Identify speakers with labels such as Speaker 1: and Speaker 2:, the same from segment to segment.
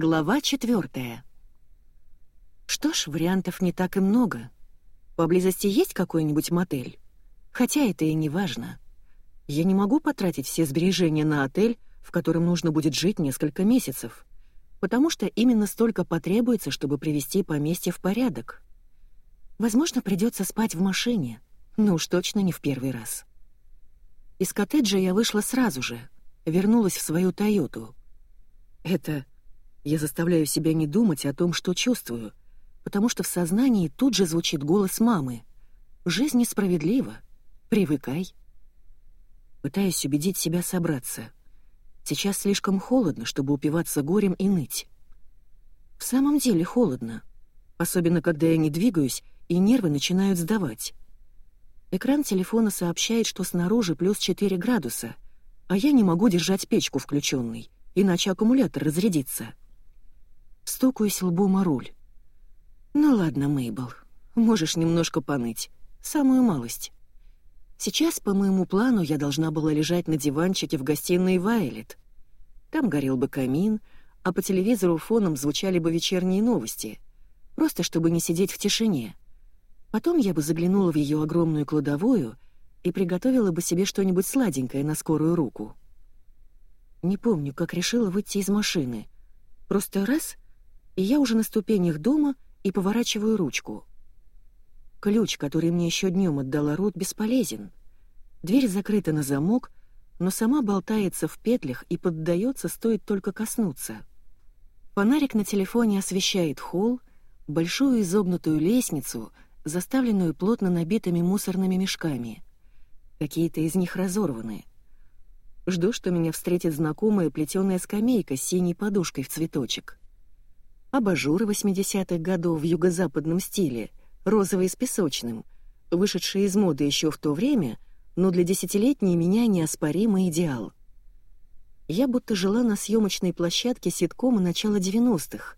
Speaker 1: Глава четвертая. Что ж, вариантов не так и много. Поблизости есть какой-нибудь мотель? Хотя это и не важно. Я не могу потратить все сбережения на отель, в котором нужно будет жить несколько месяцев, потому что именно столько потребуется, чтобы привести поместье в порядок. Возможно, придется спать в машине, но уж точно не в первый раз. Из коттеджа я вышла сразу же, вернулась в свою «Тойоту». Это... Я заставляю себя не думать о том, что чувствую, потому что в сознании тут же звучит голос мамы. «Жизнь несправедлива. Привыкай». Пытаюсь убедить себя собраться. Сейчас слишком холодно, чтобы упиваться горем и ныть. В самом деле холодно, особенно когда я не двигаюсь и нервы начинают сдавать. Экран телефона сообщает, что снаружи плюс 4 градуса, а я не могу держать печку включенной, иначе аккумулятор разрядится. Стукаюсь лбом о руль. «Ну ладно, Мейбл, можешь немножко поныть. Самую малость». Сейчас, по моему плану, я должна была лежать на диванчике в гостиной Вайлет. Там горел бы камин, а по телевизору фоном звучали бы вечерние новости, просто чтобы не сидеть в тишине. Потом я бы заглянула в ее огромную кладовую и приготовила бы себе что-нибудь сладенькое на скорую руку. Не помню, как решила выйти из машины. Просто раз — и я уже на ступенях дома и поворачиваю ручку. Ключ, который мне еще днем отдала Рут, бесполезен. Дверь закрыта на замок, но сама болтается в петлях и поддается, стоит только коснуться. Фонарик на телефоне освещает холл, большую изогнутую лестницу, заставленную плотно набитыми мусорными мешками. Какие-то из них разорваны. Жду, что меня встретит знакомая плетеная скамейка с синей подушкой в цветочек абажуры 80-х годов в юго-западном стиле, розовый с песочным, вышедшие из моды еще в то время, но для десятилетней меня неоспоримый идеал. Я будто жила на съемочной площадке ситкома начала 90-х.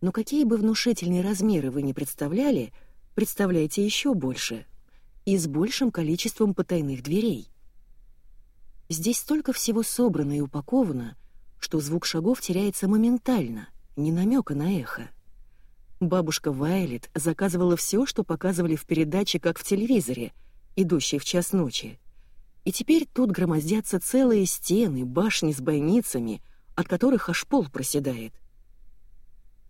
Speaker 1: Но какие бы внушительные размеры вы не представляли, представляете еще больше. И с большим количеством потайных дверей. Здесь столько всего собрано и упаковано, что звук шагов теряется моментально ни намека на эхо. Бабушка Вайлет заказывала все, что показывали в передаче, как в телевизоре, идущей в час ночи. И теперь тут громоздятся целые стены, башни с бойницами, от которых аж пол проседает.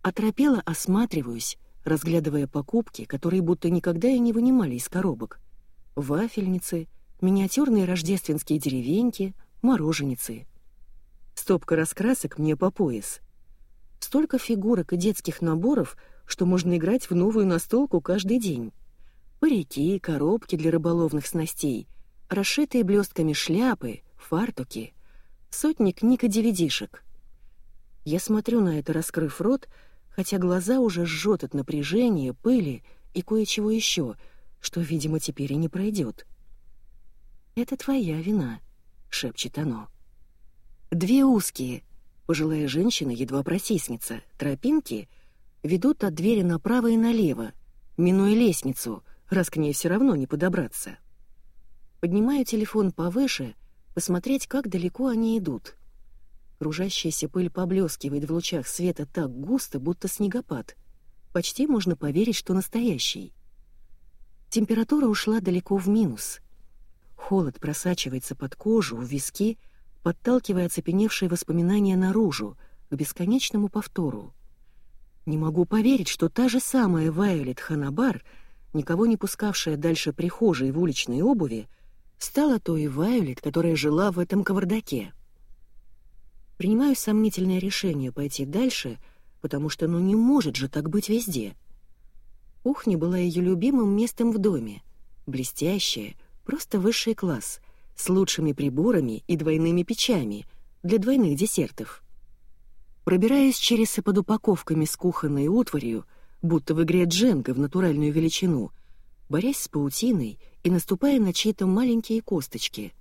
Speaker 1: Оторопела осматриваюсь, разглядывая покупки, которые будто никогда и не вынимали из коробок. Вафельницы, миниатюрные рождественские деревеньки, мороженицы. Стопка раскрасок мне по пояс. Столько фигурок и детских наборов, что можно играть в новую настолку каждый день. Парики, коробки для рыболовных снастей, расшитые блестками шляпы, фартуки, сотни книг и девидишек. Я смотрю на это, раскрыв рот, хотя глаза уже жжет от напряжения, пыли и кое-чего еще, что, видимо, теперь и не пройдет. «Это твоя вина», — шепчет оно. Две узкие, Пожилая женщина едва протиснется. Тропинки ведут от двери направо и налево, минуя лестницу, раз к ней все равно не подобраться. Поднимаю телефон повыше, посмотреть, как далеко они идут. Кружащаяся пыль поблескивает в лучах света так густо, будто снегопад. Почти можно поверить, что настоящий. Температура ушла далеко в минус. Холод просачивается под кожу, в виски — подталкивая оцепеневшие воспоминания наружу, к бесконечному повтору. Не могу поверить, что та же самая Вайолет Ханабар, никого не пускавшая дальше прихожей в уличной обуви, стала той Вайолет, которая жила в этом кавардаке. Принимаю сомнительное решение пойти дальше, потому что ну не может же так быть везде. Кухня была ее любимым местом в доме, блестящая, просто высший класс, с лучшими приборами и двойными печами для двойных десертов. Пробираясь через и под упаковками с кухонной утварью, будто в игре дженга в натуральную величину, борясь с паутиной и наступая на чьи-то маленькие косточки.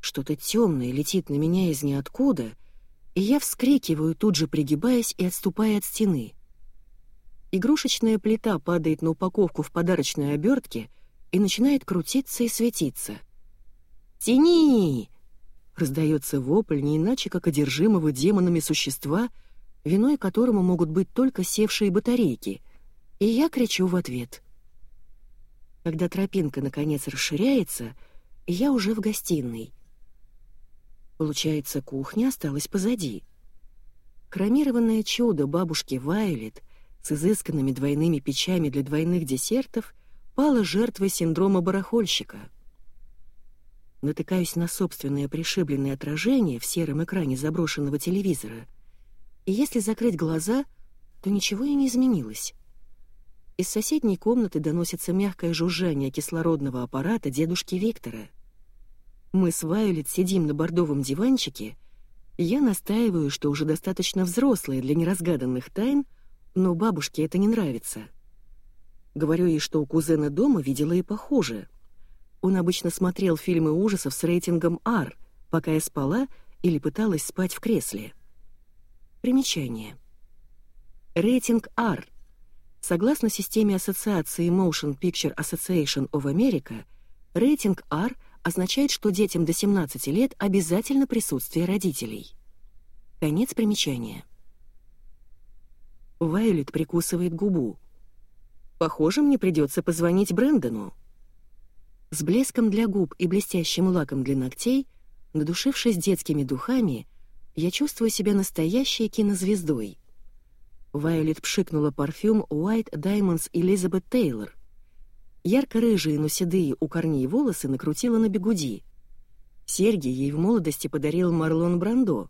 Speaker 1: Что-то темное летит на меня из ниоткуда, и я вскрикиваю, тут же пригибаясь и отступая от стены. Игрушечная плита падает на упаковку в подарочной обертке и начинает крутиться и светиться — «Тяни!» Раздается вопль не иначе, как одержимого демонами существа, виной которому могут быть только севшие батарейки, и я кричу в ответ. Когда тропинка наконец расширяется, я уже в гостиной. Получается, кухня осталась позади. Хромированное чудо бабушки Вайлет с изысканными двойными печами для двойных десертов пало жертвой синдрома барахольщика. Натыкаюсь на собственное пришибленное отражение в сером экране заброшенного телевизора, и если закрыть глаза, то ничего и не изменилось. Из соседней комнаты доносится мягкое жужжание кислородного аппарата дедушки Виктора. Мы с Вайолет сидим на бордовом диванчике, и я настаиваю, что уже достаточно взрослая для неразгаданных тайн, но бабушке это не нравится. Говорю ей, что у кузена дома видела и похуже. Он обычно смотрел фильмы ужасов с рейтингом R, пока я спала или пыталась спать в кресле. Примечание. Рейтинг R — Согласно системе Ассоциации Motion Picture Association of America, рейтинг R означает, что детям до 17 лет обязательно присутствие родителей. Конец примечания. Вайолет прикусывает губу. «Похоже, мне придется позвонить Брэндону». С блеском для губ и блестящим лаком для ногтей, надушившись детскими духами, я чувствую себя настоящей кинозвездой. Вайолет пшикнула парфюм White Diamonds Elizabeth Тейлор. Ярко-рыжие, но седые у корней волосы накрутила на бегуди. Серьги ей в молодости подарил Марлон Брандо.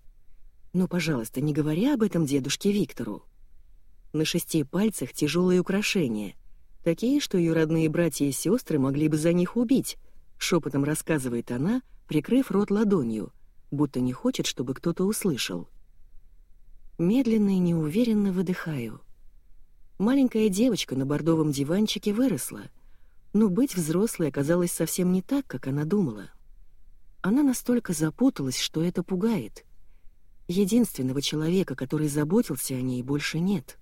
Speaker 1: Но, пожалуйста, не говори об этом дедушке Виктору. На шести пальцах тяжелые украшения, такие, что ее родные братья и сестры могли бы за них убить, шепотом рассказывает она, прикрыв рот ладонью, будто не хочет, чтобы кто-то услышал. Медленно и неуверенно выдыхаю. Маленькая девочка на бордовом диванчике выросла, но быть взрослой оказалось совсем не так, как она думала. Она настолько запуталась, что это пугает. Единственного человека, который заботился о ней, больше нет.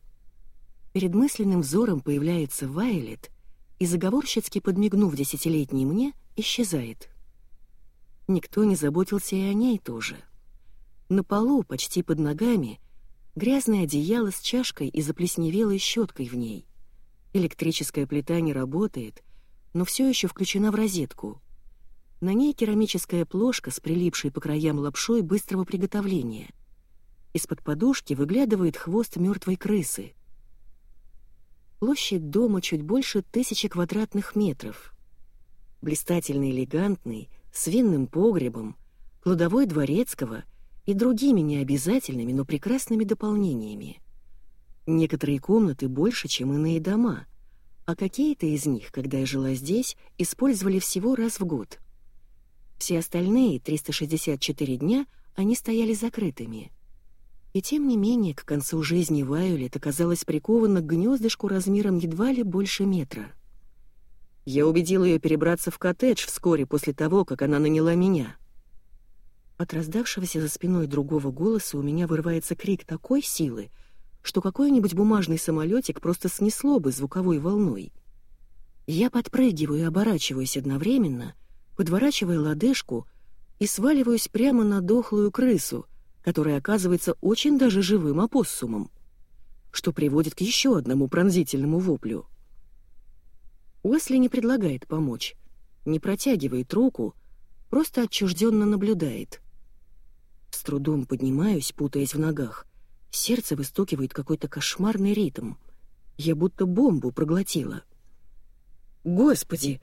Speaker 1: Перед мысленным взором появляется Вайлет и, заговорщицки подмигнув десятилетней мне, исчезает. Никто не заботился и о ней тоже. На полу, почти под ногами, Грязное одеяло с чашкой и заплесневелой щеткой в ней. Электрическая плита не работает, но все еще включена в розетку. На ней керамическая плошка с прилипшей по краям лапшой быстрого приготовления. Из-под подушки выглядывает хвост мертвой крысы. Площадь дома чуть больше тысячи квадратных метров. Блистательный элегантный, с винным погребом, кладовой дворецкого — и другими необязательными, но прекрасными дополнениями. Некоторые комнаты больше, чем иные дома, а какие-то из них, когда я жила здесь, использовали всего раз в год. Все остальные 364 дня они стояли закрытыми. И тем не менее, к концу жизни Вайолет оказалась прикована к гнездышку размером едва ли больше метра. Я убедил ее перебраться в коттедж вскоре после того, как она наняла меня — от раздавшегося за спиной другого голоса у меня вырывается крик такой силы, что какой-нибудь бумажный самолетик просто снесло бы звуковой волной. Я подпрыгиваю и оборачиваюсь одновременно, подворачивая лодыжку и сваливаюсь прямо на дохлую крысу, которая оказывается очень даже живым опоссумом, что приводит к еще одному пронзительному воплю. Уэсли не предлагает помочь, не протягивает руку, просто отчужденно наблюдает — с трудом поднимаюсь, путаясь в ногах. Сердце выстукивает какой-то кошмарный ритм. Я будто бомбу проглотила. «Господи,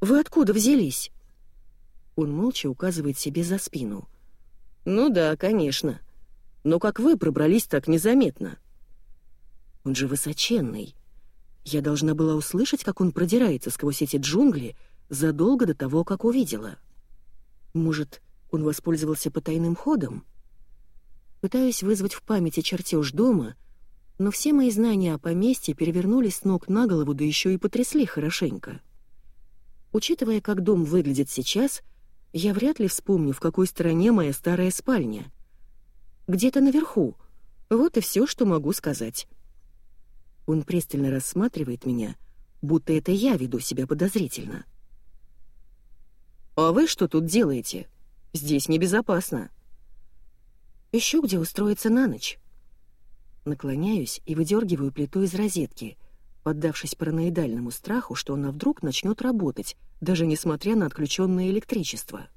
Speaker 1: вы откуда взялись?» Он молча указывает себе за спину. «Ну да, конечно. Но как вы пробрались так незаметно?» «Он же высоченный. Я должна была услышать, как он продирается сквозь эти джунгли задолго до того, как увидела. Может, он воспользовался потайным ходом? Пытаюсь вызвать в памяти чертеж дома, но все мои знания о поместье перевернулись с ног на голову, да еще и потрясли хорошенько. Учитывая, как дом выглядит сейчас, я вряд ли вспомню, в какой стороне моя старая спальня. Где-то наверху. Вот и все, что могу сказать. Он пристально рассматривает меня, будто это я веду себя подозрительно. «А вы что тут делаете?» Здесь небезопасно. Ищу, где устроиться на ночь. Наклоняюсь и выдергиваю плиту из розетки, поддавшись параноидальному страху, что она вдруг начнет работать, даже несмотря на отключенное электричество.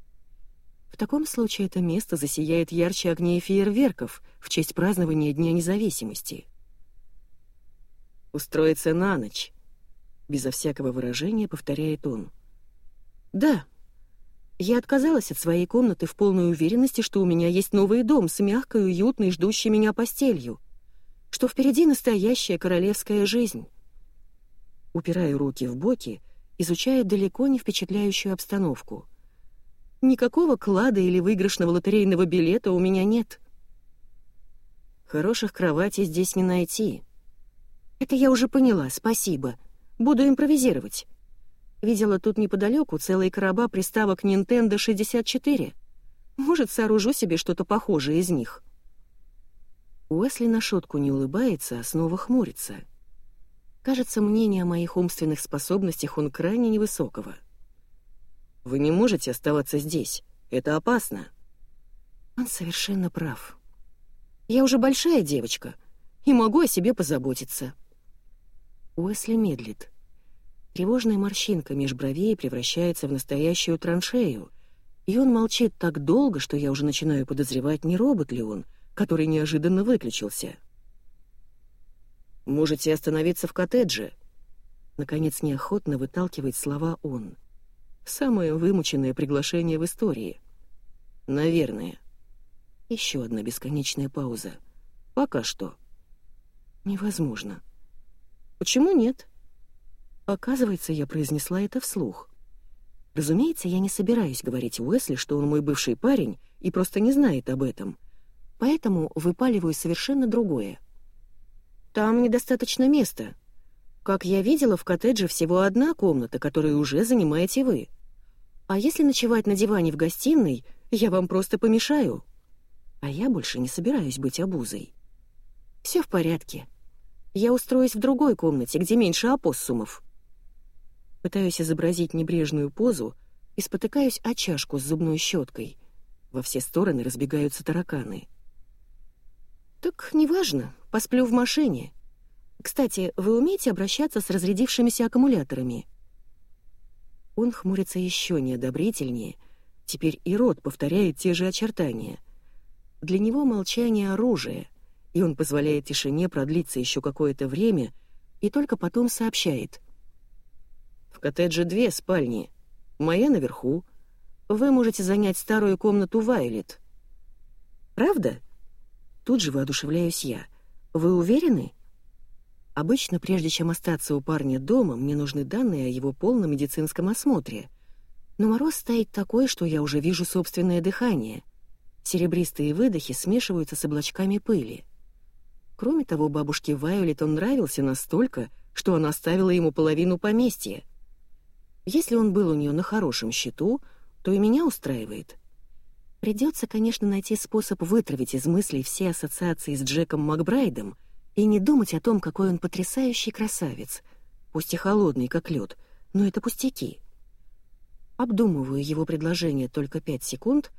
Speaker 1: В таком случае это место засияет ярче огней фейерверков в честь празднования Дня независимости. «Устроиться на ночь», — безо всякого выражения повторяет он. «Да», я отказалась от своей комнаты в полной уверенности, что у меня есть новый дом с мягкой, уютной, ждущей меня постелью, что впереди настоящая королевская жизнь. Упираю руки в боки, изучая далеко не впечатляющую обстановку. Никакого клада или выигрышного лотерейного билета у меня нет. Хороших кроватей здесь не найти. Это я уже поняла, спасибо. Буду импровизировать. Видела тут неподалеку целые короба приставок Nintendo 64. Может, сооружу себе что-то похожее из них. Уэсли на шутку не улыбается, а снова хмурится. Кажется, мнение о моих умственных способностях он крайне невысокого. «Вы не можете оставаться здесь. Это опасно». Он совершенно прав. «Я уже большая девочка и могу о себе позаботиться». Уэсли медлит. Тревожная морщинка меж бровей превращается в настоящую траншею, и он молчит так долго, что я уже начинаю подозревать, не робот ли он, который неожиданно выключился. «Можете остановиться в коттедже», — наконец неохотно выталкивает слова он. Самое вымученное приглашение в истории. «Наверное». Еще одна бесконечная пауза. «Пока что». «Невозможно». «Почему нет?» Оказывается, я произнесла это вслух. Разумеется, я не собираюсь говорить Уэсли, что он мой бывший парень и просто не знает об этом. Поэтому выпаливаю совершенно другое. Там недостаточно места. Как я видела, в коттедже всего одна комната, которую уже занимаете вы. А если ночевать на диване в гостиной, я вам просто помешаю. А я больше не собираюсь быть обузой. Все в порядке. Я устроюсь в другой комнате, где меньше опоссумов. Пытаюсь изобразить небрежную позу и спотыкаюсь о чашку с зубной щеткой. Во все стороны разбегаются тараканы. «Так неважно, посплю в машине. Кстати, вы умеете обращаться с разрядившимися аккумуляторами?» Он хмурится еще неодобрительнее. Теперь и рот повторяет те же очертания. Для него молчание — оружие, и он позволяет тишине продлиться еще какое-то время и только потом сообщает — в коттедже две спальни. Моя наверху. Вы можете занять старую комнату Вайлет. Правда? Тут же воодушевляюсь я. Вы уверены? Обычно, прежде чем остаться у парня дома, мне нужны данные о его полном медицинском осмотре. Но мороз стоит такой, что я уже вижу собственное дыхание. Серебристые выдохи смешиваются с облачками пыли. Кроме того, бабушке Вайолет он нравился настолько, что она оставила ему половину поместья. Если он был у нее на хорошем счету, то и меня устраивает. Придется, конечно, найти способ вытравить из мыслей все ассоциации с Джеком Макбрайдом и не думать о том, какой он потрясающий красавец, пусть и холодный, как лед, но это пустяки. Обдумываю его предложение только пять секунд,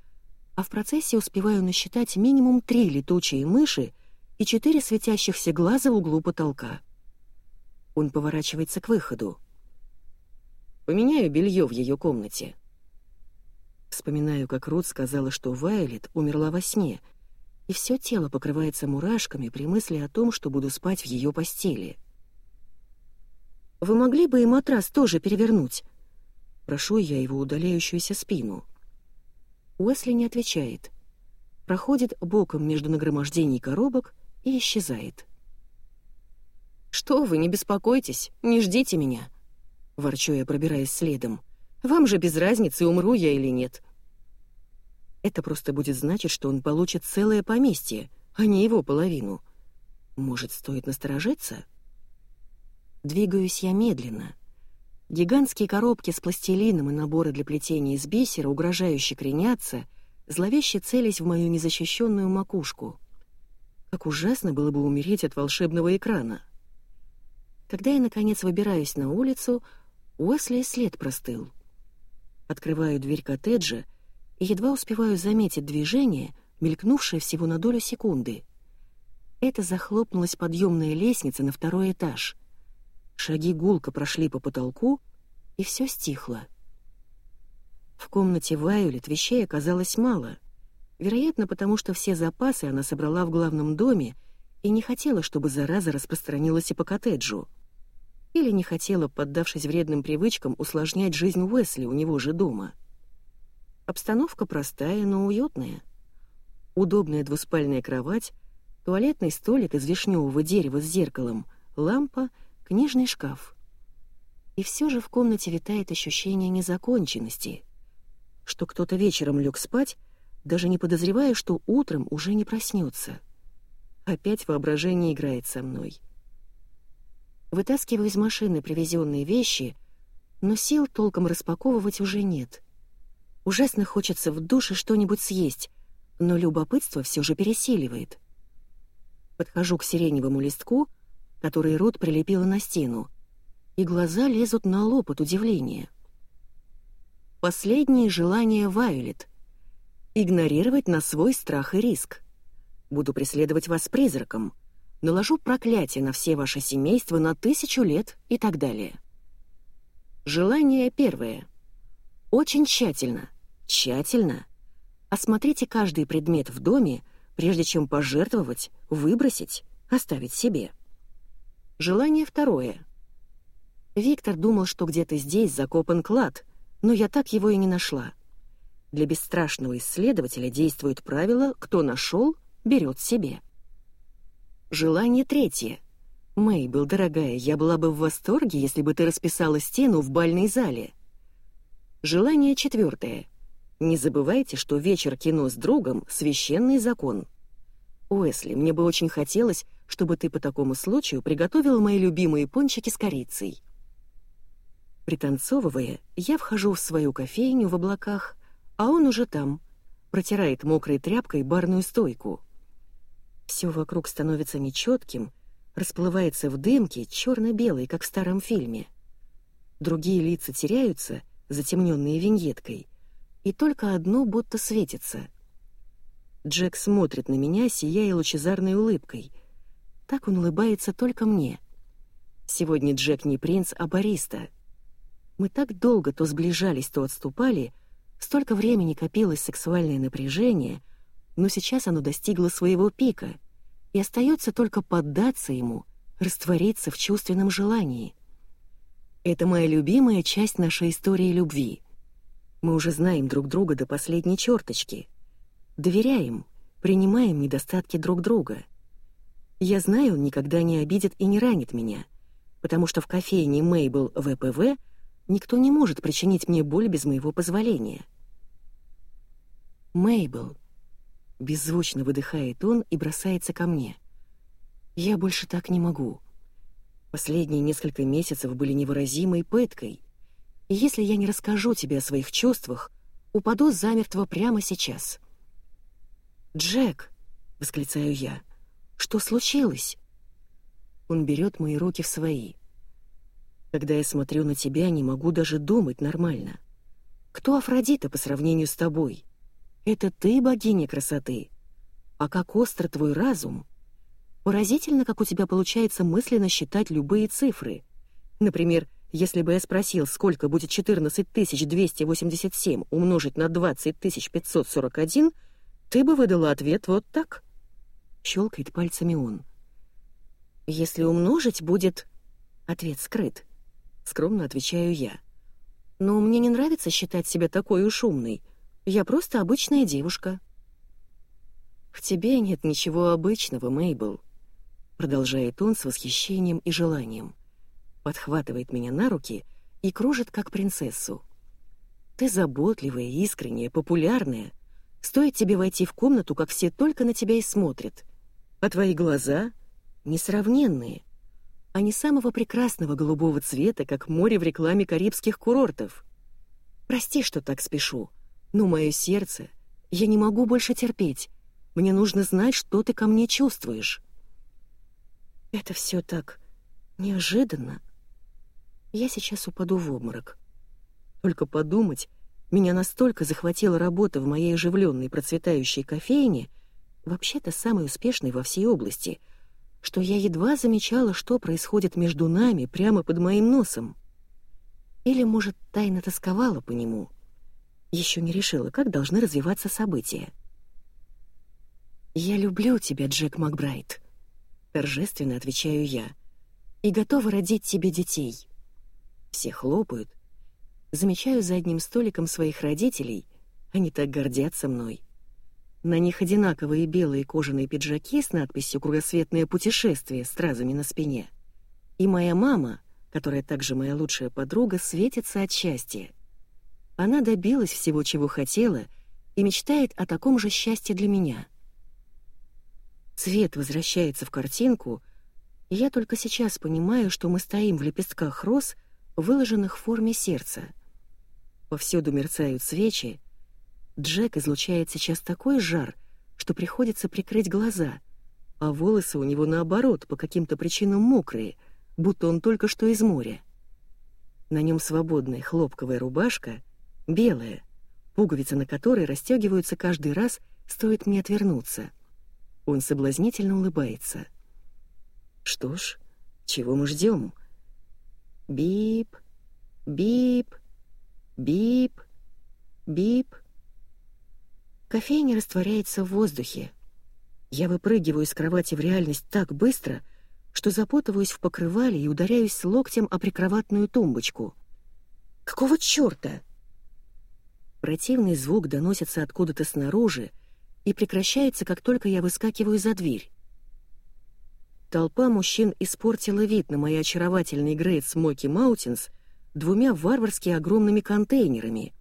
Speaker 1: а в процессе успеваю насчитать минимум три летучие мыши и четыре светящихся глаза в углу потолка. Он поворачивается к выходу. Поменяю белье в ее комнате. Вспоминаю, как Рут сказала, что Вайлет умерла во сне, и все тело покрывается мурашками при мысли о том, что буду спать в ее постели. «Вы могли бы и матрас тоже перевернуть?» Прошу я его удаляющуюся спину. Уэсли не отвечает. Проходит боком между нагромождений коробок и исчезает. «Что вы, не беспокойтесь, не ждите меня», ворчу я, пробираясь следом. «Вам же без разницы, умру я или нет». Это просто будет значить, что он получит целое поместье, а не его половину. Может, стоит насторожиться? Двигаюсь я медленно. Гигантские коробки с пластилином и наборы для плетения из бисера угрожающе кренятся, зловеще целясь в мою незащищенную макушку. Как ужасно было бы умереть от волшебного экрана. Когда я, наконец, выбираюсь на улицу, Уэсли след простыл. Открываю дверь коттеджа и едва успеваю заметить движение, мелькнувшее всего на долю секунды. Это захлопнулась подъемная лестница на второй этаж. Шаги гулко прошли по потолку, и все стихло. В комнате Вайолет вещей оказалось мало. Вероятно, потому что все запасы она собрала в главном доме и не хотела, чтобы зараза распространилась и по коттеджу. Или не хотела, поддавшись вредным привычкам, усложнять жизнь Уэсли у него же дома. Обстановка простая, но уютная. Удобная двуспальная кровать, туалетный столик из вишневого дерева с зеркалом, лампа, книжный шкаф. И все же в комнате витает ощущение незаконченности, что кто-то вечером лег спать, даже не подозревая, что утром уже не проснется. Опять воображение играет со мной. Вытаскиваю из машины привезенные вещи, но сил толком распаковывать уже нет. Ужасно хочется в душе что-нибудь съесть, но любопытство все же пересиливает. Подхожу к сиреневому листку, который Рут прилепила на стену, и глаза лезут на лоб от удивления. Последнее желание Вайолет — игнорировать на свой страх и риск. Буду преследовать вас призраком, наложу проклятие на все ваше семейство на тысячу лет и так далее. Желание первое. Очень тщательно, тщательно осмотрите каждый предмет в доме, прежде чем пожертвовать, выбросить, оставить себе. Желание второе. Виктор думал, что где-то здесь закопан клад, но я так его и не нашла. Для бесстрашного исследователя действует правило «кто нашел, берет себе. Желание третье. Мейбл, дорогая, я была бы в восторге, если бы ты расписала стену в бальной зале. Желание четвертое. Не забывайте, что вечер кино с другом — священный закон. Уэсли, мне бы очень хотелось, чтобы ты по такому случаю приготовил мои любимые пончики с корицей. Пританцовывая, я вхожу в свою кофейню в облаках, а он уже там, протирает мокрой тряпкой барную стойку. Все вокруг становится нечетким, расплывается в дымке, черно-белый, как в старом фильме. Другие лица теряются, затемненные виньеткой, и только одно будто светится. Джек смотрит на меня, сияя лучезарной улыбкой. Так он улыбается только мне. Сегодня Джек не принц, а бариста. Мы так долго то сближались, то отступали, столько времени копилось сексуальное напряжение — но сейчас оно достигло своего пика, и остается только поддаться ему, раствориться в чувственном желании. Это моя любимая часть нашей истории любви. Мы уже знаем друг друга до последней черточки. Доверяем, принимаем недостатки друг друга. Я знаю, он никогда не обидит и не ранит меня, потому что в кофейне Мейбл ВПВ никто не может причинить мне боль без моего позволения. Мейбл — Беззвучно выдыхает он и бросается ко мне. Я больше так не могу. Последние несколько месяцев были невыразимой пыткой. И если я не расскажу тебе о своих чувствах, упаду замертво прямо сейчас. «Джек!» — восклицаю я. «Что случилось?» Он берет мои руки в свои. Когда я смотрю на тебя, не могу даже думать нормально. Кто Афродита по сравнению с тобой? Это ты богиня красоты. А как остро твой разум. Поразительно, как у тебя получается мысленно считать любые цифры. Например, если бы я спросил, сколько будет 14287 умножить на 20541, ты бы выдала ответ вот так. Щелкает пальцами он. Если умножить, будет... Ответ скрыт. Скромно отвечаю я. Но мне не нравится считать себя такой уж умной. Я просто обычная девушка». «В тебе нет ничего обычного, Мейбл», — продолжает он с восхищением и желанием. Подхватывает меня на руки и кружит, как принцессу. «Ты заботливая, искренняя, популярная. Стоит тебе войти в комнату, как все только на тебя и смотрят. А твои глаза несравненные. Они самого прекрасного голубого цвета, как море в рекламе карибских курортов. Прости, что так спешу, но мое сердце... Я не могу больше терпеть. Мне нужно знать, что ты ко мне чувствуешь. Это все так неожиданно. Я сейчас упаду в обморок. Только подумать, меня настолько захватила работа в моей оживленной процветающей кофейне, вообще-то самый успешный во всей области, что я едва замечала, что происходит между нами прямо под моим носом. Или, может, тайно тосковала по нему. Еще не решила, как должны развиваться события. «Я люблю тебя, Джек Макбрайт», — торжественно отвечаю я, «и готова родить тебе детей». Все хлопают. Замечаю за одним столиком своих родителей, они так гордятся мной. На них одинаковые белые кожаные пиджаки с надписью «Кругосветное путешествие» с стразами на спине. И моя мама, которая также моя лучшая подруга, светится от счастья. Она добилась всего, чего хотела, и мечтает о таком же счастье для меня. Цвет возвращается в картинку, и я только сейчас понимаю, что мы стоим в лепестках роз, выложенных в форме сердца. Повсюду мерцают свечи, Джек излучает сейчас такой жар, что приходится прикрыть глаза, а волосы у него наоборот по каким-то причинам мокрые, будто он только что из моря. На нем свободная хлопковая рубашка, белая, пуговицы на которой расстегиваются каждый раз, стоит мне отвернуться. Он соблазнительно улыбается. Что ж, чего мы ждем? Бип, бип, бип, бип. Кофейня растворяется в воздухе. Я выпрыгиваю из кровати в реальность так быстро, что запутываюсь в покрывале и ударяюсь локтем о прикроватную тумбочку. Какого чёрта? Противный звук доносится откуда-то снаружи и прекращается, как только я выскакиваю за дверь. Толпа мужчин испортила вид на мои очаровательные Great Smoky Mountains двумя варварски огромными контейнерами,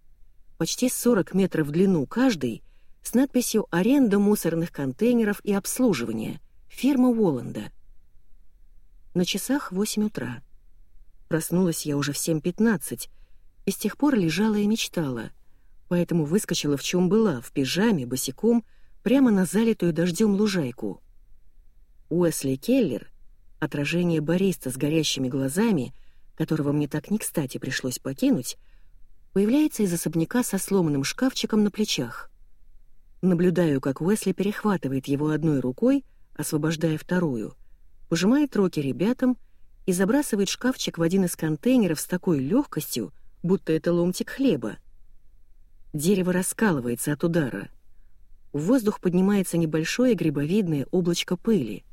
Speaker 1: почти 40 метров в длину каждый с надписью «Аренда мусорных контейнеров и обслуживание. Фирма Уолланда». На часах 8 утра. Проснулась я уже в 7.15, и с тех пор лежала и мечтала, поэтому выскочила в чем была, в пижаме, босиком, прямо на залитую дождем лужайку. Уэсли Келлер, отражение бариста с горящими глазами, которого мне так не кстати пришлось покинуть, появляется из особняка со сломанным шкафчиком на плечах. Наблюдаю, как Уэсли перехватывает его одной рукой, освобождая вторую, пожимает руки ребятам и забрасывает шкафчик в один из контейнеров с такой легкостью, будто это ломтик хлеба. Дерево раскалывается от удара. В воздух поднимается небольшое грибовидное облачко пыли.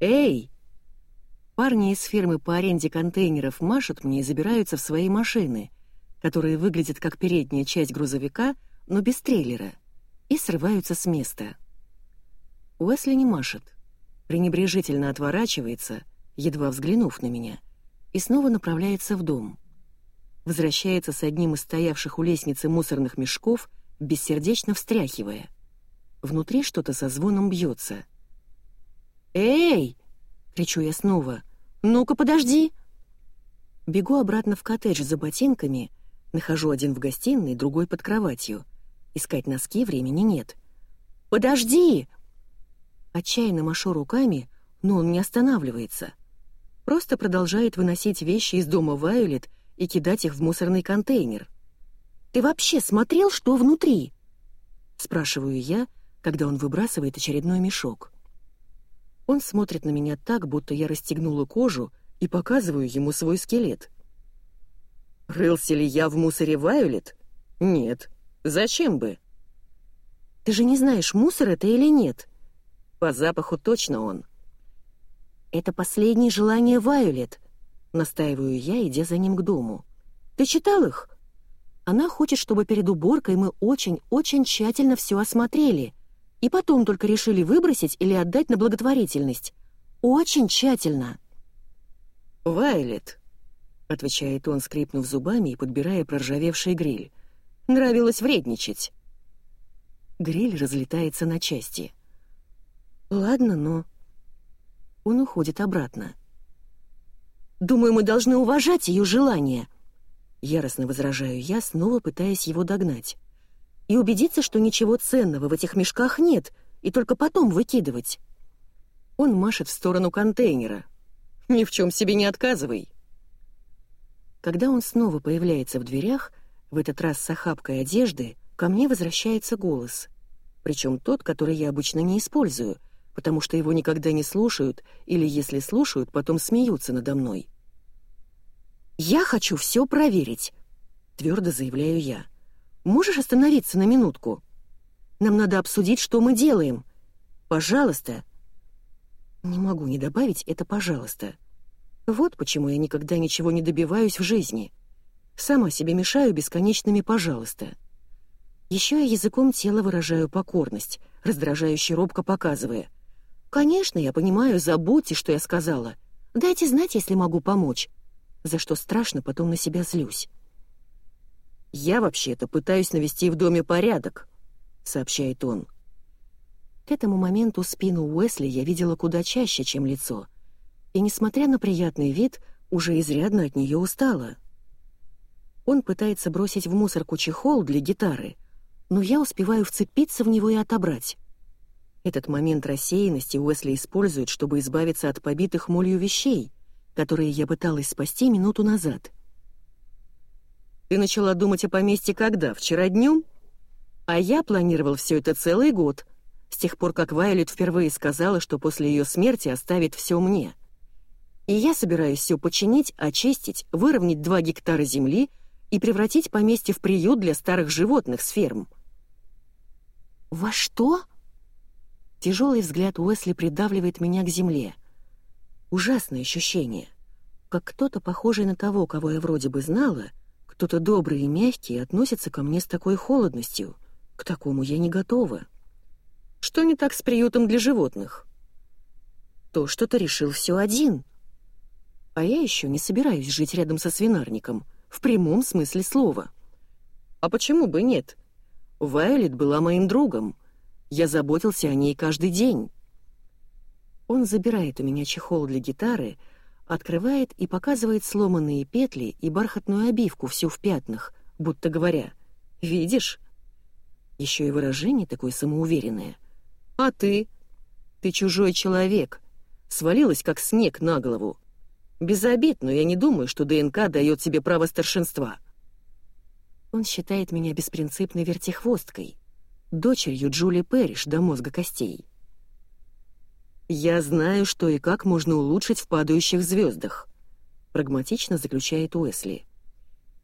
Speaker 1: «Эй!» Парни из фирмы по аренде контейнеров машут мне и забираются в свои машины, которые выглядят как передняя часть грузовика, но без трейлера — и срываются с места. Уэсли не машет, пренебрежительно отворачивается, едва взглянув на меня, и снова направляется в дом. Возвращается с одним из стоявших у лестницы мусорных мешков, бессердечно встряхивая. Внутри что-то со звоном бьется. «Эй!» — кричу я снова. «Ну-ка, подожди!» Бегу обратно в коттедж за ботинками, нахожу один в гостиной, другой под кроватью — Искать носки времени нет. «Подожди!» Отчаянно машу руками, но он не останавливается. Просто продолжает выносить вещи из дома Вайолет и кидать их в мусорный контейнер. «Ты вообще смотрел, что внутри?» Спрашиваю я, когда он выбрасывает очередной мешок. Он смотрит на меня так, будто я расстегнула кожу и показываю ему свой скелет. «Рылся ли я в мусоре Вайолет? Нет. Зачем бы? Ты же не знаешь, мусор это или нет. По запаху точно он. Это последнее желание Вайолет, настаиваю я, идя за ним к дому. Ты читал их? Она хочет, чтобы перед уборкой мы очень-очень тщательно все осмотрели, и потом только решили выбросить или отдать на благотворительность. Очень тщательно. «Вайлет», — отвечает он, скрипнув зубами и подбирая проржавевший гриль. Нравилось вредничать. Гриль разлетается на части. Ладно, но... Он уходит обратно. «Думаю, мы должны уважать ее желание», — яростно возражаю я, снова пытаясь его догнать. «И убедиться, что ничего ценного в этих мешках нет, и только потом выкидывать». Он машет в сторону контейнера. «Ни в чем себе не отказывай». Когда он снова появляется в дверях, в этот раз с охапкой одежды, ко мне возвращается голос. причем тот, который я обычно не использую, потому что его никогда не слушают или, если слушают, потом смеются надо мной. «Я хочу все проверить», — твердо заявляю я. «Можешь остановиться на минутку? Нам надо обсудить, что мы делаем. Пожалуйста». Не могу не добавить это «пожалуйста». Вот почему я никогда ничего не добиваюсь в жизни. Сама себе мешаю бесконечными «пожалуйста». Еще я языком тела выражаю покорность, раздражающе робко показывая. «Конечно, я понимаю, забудьте, что я сказала. Дайте знать, если могу помочь». За что страшно, потом на себя злюсь. «Я вообще-то пытаюсь навести в доме порядок», — сообщает он. К этому моменту спину Уэсли я видела куда чаще, чем лицо — и, несмотря на приятный вид, уже изрядно от нее устала. Он пытается бросить в мусорку чехол для гитары, но я успеваю вцепиться в него и отобрать. Этот момент рассеянности Уэсли использует, чтобы избавиться от побитых молью вещей, которые я пыталась спасти минуту назад. «Ты начала думать о поместье когда? Вчера днем?» «А я планировал все это целый год», с тех пор, как Вайолет впервые сказала, что после ее смерти оставит все мне. И я собираюсь все починить, очистить, выровнять два гектара земли и превратить поместье в приют для старых животных с ферм. «Во что?» Тяжелый взгляд Уэсли придавливает меня к земле. Ужасное ощущение. Как кто-то, похожий на того, кого я вроде бы знала, кто-то добрый и мягкий, относится ко мне с такой холодностью. К такому я не готова. Что не так с приютом для животных? То, что ты решил все один — а я еще не собираюсь жить рядом со свинарником, в прямом смысле слова. А почему бы нет? Вайолет была моим другом. Я заботился о ней каждый день. Он забирает у меня чехол для гитары, открывает и показывает сломанные петли и бархатную обивку всю в пятнах, будто говоря, «Видишь?» Еще и выражение такое самоуверенное. «А ты? Ты чужой человек. Свалилась, как снег на голову. Без обид, но я не думаю, что ДНК дает себе право старшинства. Он считает меня беспринципной вертихвосткой, дочерью Джули Пэриш до мозга костей. «Я знаю, что и как можно улучшить в падающих звездах», — прагматично заключает Уэсли.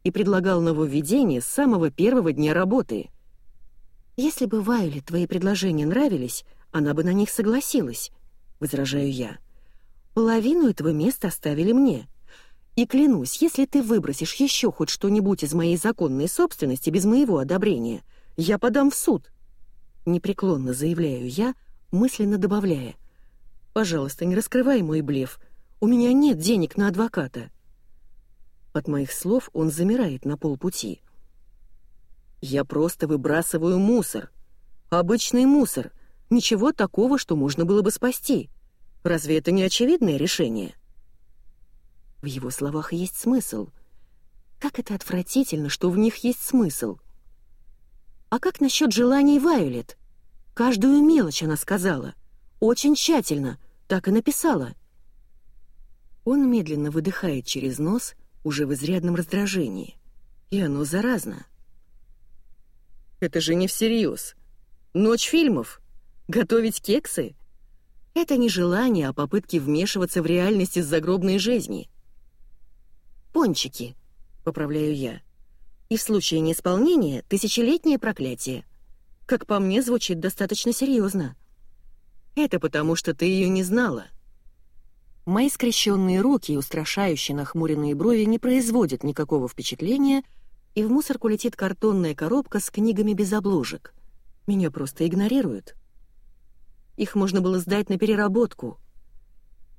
Speaker 1: И предлагал нововведение с самого первого дня работы. «Если бы Вайоле твои предложения нравились, она бы на них согласилась», — возражаю я. Половину этого места оставили мне. И клянусь, если ты выбросишь еще хоть что-нибудь из моей законной собственности без моего одобрения, я подам в суд. Непреклонно заявляю я, мысленно добавляя. Пожалуйста, не раскрывай мой блеф. У меня нет денег на адвоката. От моих слов он замирает на полпути. Я просто выбрасываю мусор. Обычный мусор. Ничего такого, что можно было бы спасти. Разве это не очевидное решение? В его словах есть смысл. Как это отвратительно, что в них есть смысл. А как насчет желаний Вайолет? Каждую мелочь она сказала. Очень тщательно, так и написала. Он медленно выдыхает через нос, уже в изрядном раздражении. И оно заразно. Это же не всерьез. Ночь фильмов? Готовить кексы? Это не желание, а попытки вмешиваться в реальность из загробной жизни. «Пончики», — поправляю я. «И в случае неисполнения — тысячелетнее проклятие. Как по мне, звучит достаточно серьезно. Это потому, что ты ее не знала». Мои скрещенные руки и устрашающие нахмуренные брови не производят никакого впечатления, и в мусорку летит картонная коробка с книгами без обложек. Меня просто игнорируют. Их можно было сдать на переработку.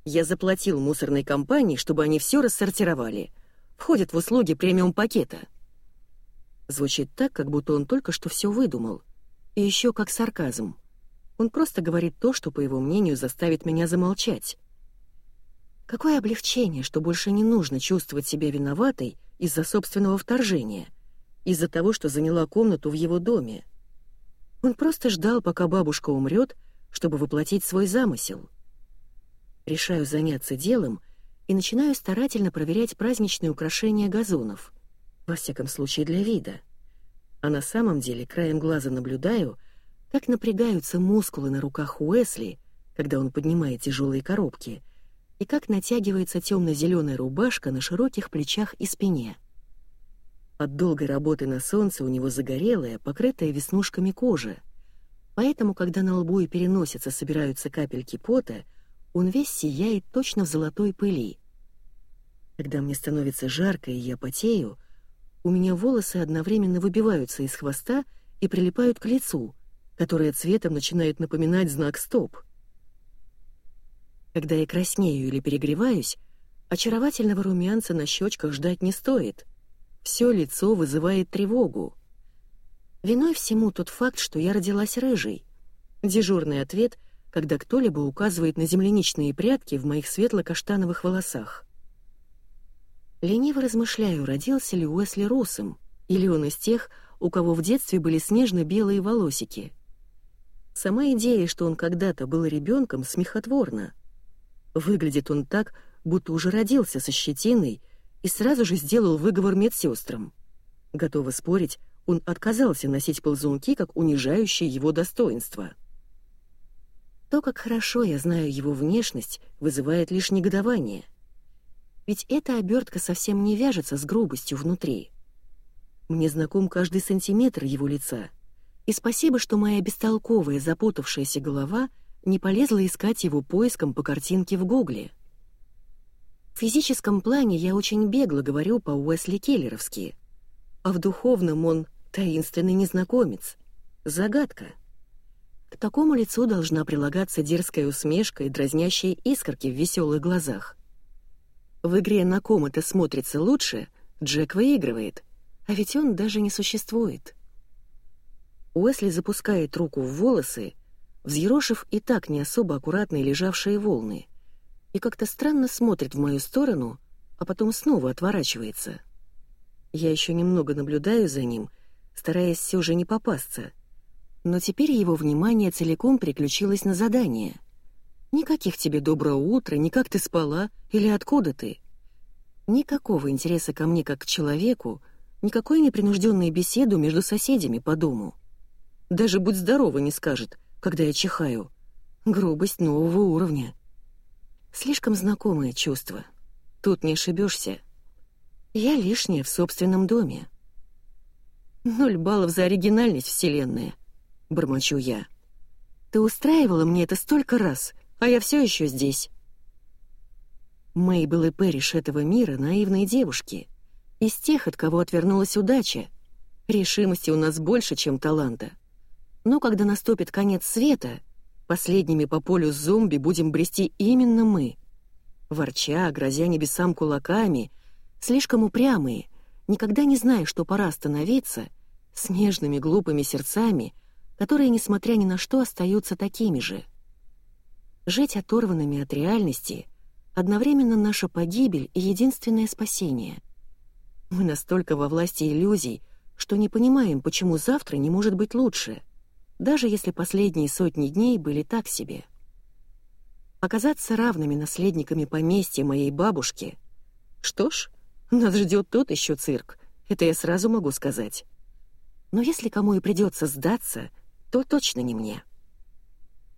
Speaker 1: Я заплатил мусорной компании, чтобы они все рассортировали. Входит в услуги премиум-пакета. Звучит так, как будто он только что все выдумал. И еще как сарказм. Он просто говорит то, что, по его мнению, заставит меня замолчать. Какое облегчение, что больше не нужно чувствовать себя виноватой из-за собственного вторжения, из-за того, что заняла комнату в его доме. Он просто ждал, пока бабушка умрет, чтобы воплотить свой замысел. Решаю заняться делом и начинаю старательно проверять праздничные украшения газонов, во всяком случае для вида. А на самом деле краем глаза наблюдаю, как напрягаются мускулы на руках Уэсли, когда он поднимает тяжелые коробки, и как натягивается темно-зеленая рубашка на широких плечах и спине. От долгой работы на солнце у него загорелая, покрытая веснушками кожа, поэтому, когда на лбу и переносице собираются капельки пота, он весь сияет точно в золотой пыли. Когда мне становится жарко и я потею, у меня волосы одновременно выбиваются из хвоста и прилипают к лицу, которое цветом начинает напоминать знак «стоп». Когда я краснею или перегреваюсь, очаровательного румянца на щечках ждать не стоит. Все лицо вызывает тревогу. Виной всему тот факт, что я родилась рыжей. Дежурный ответ, когда кто-либо указывает на земляничные прядки в моих светло-каштановых волосах. Лениво размышляю, родился ли Уэсли русым, или он из тех, у кого в детстве были снежно-белые волосики. Сама идея, что он когда-то был ребенком, смехотворна — Выглядит он так, будто уже родился со щетиной и сразу же сделал выговор медсестрам. Готова спорить, он отказался носить ползунки как унижающие его достоинство. То, как хорошо я знаю его внешность, вызывает лишь негодование. Ведь эта обертка совсем не вяжется с грубостью внутри. Мне знаком каждый сантиметр его лица. И спасибо, что моя бестолковая, запутавшаяся голова — не полезла искать его поиском по картинке в Гугле. В физическом плане я очень бегло говорю по-Уэсли Келлеровски, а в духовном он таинственный незнакомец, загадка. К такому лицу должна прилагаться дерзкая усмешка и дразнящие искорки в веселых глазах. В игре «На ком это смотрится лучше» Джек выигрывает, а ведь он даже не существует. Уэсли запускает руку в волосы взъерошив и так не особо аккуратные лежавшие волны, и как-то странно смотрит в мою сторону, а потом снова отворачивается. Я еще немного наблюдаю за ним, стараясь все же не попасться, но теперь его внимание целиком переключилось на задание. Никаких тебе доброго утра, ни как ты спала или откуда ты. Никакого интереса ко мне как к человеку, никакой непринужденной беседы между соседями по дому. Даже «будь здорова» не скажет — когда я чихаю. Грубость нового уровня. Слишком знакомое чувство. Тут не ошибешься. Я лишняя в собственном доме. Ноль баллов за оригинальность, Вселенная. Бормочу я. Ты устраивала мне это столько раз, а я все еще здесь. Мейбл и Пэриш этого мира — наивные девушки. Из тех, от кого отвернулась удача. Решимости у нас больше, чем таланта. Но когда наступит конец света, последними по полю зомби будем брести именно мы. Ворча, грозя небесам кулаками, слишком упрямые, никогда не зная, что пора остановиться, с нежными глупыми сердцами, которые, несмотря ни на что, остаются такими же. Жить оторванными от реальности — одновременно наша погибель и единственное спасение. Мы настолько во власти иллюзий, что не понимаем, почему завтра не может быть лучше — даже если последние сотни дней были так себе. Оказаться равными наследниками поместья моей бабушки... Что ж, нас ждет тот еще цирк, это я сразу могу сказать. Но если кому и придется сдаться, то точно не мне.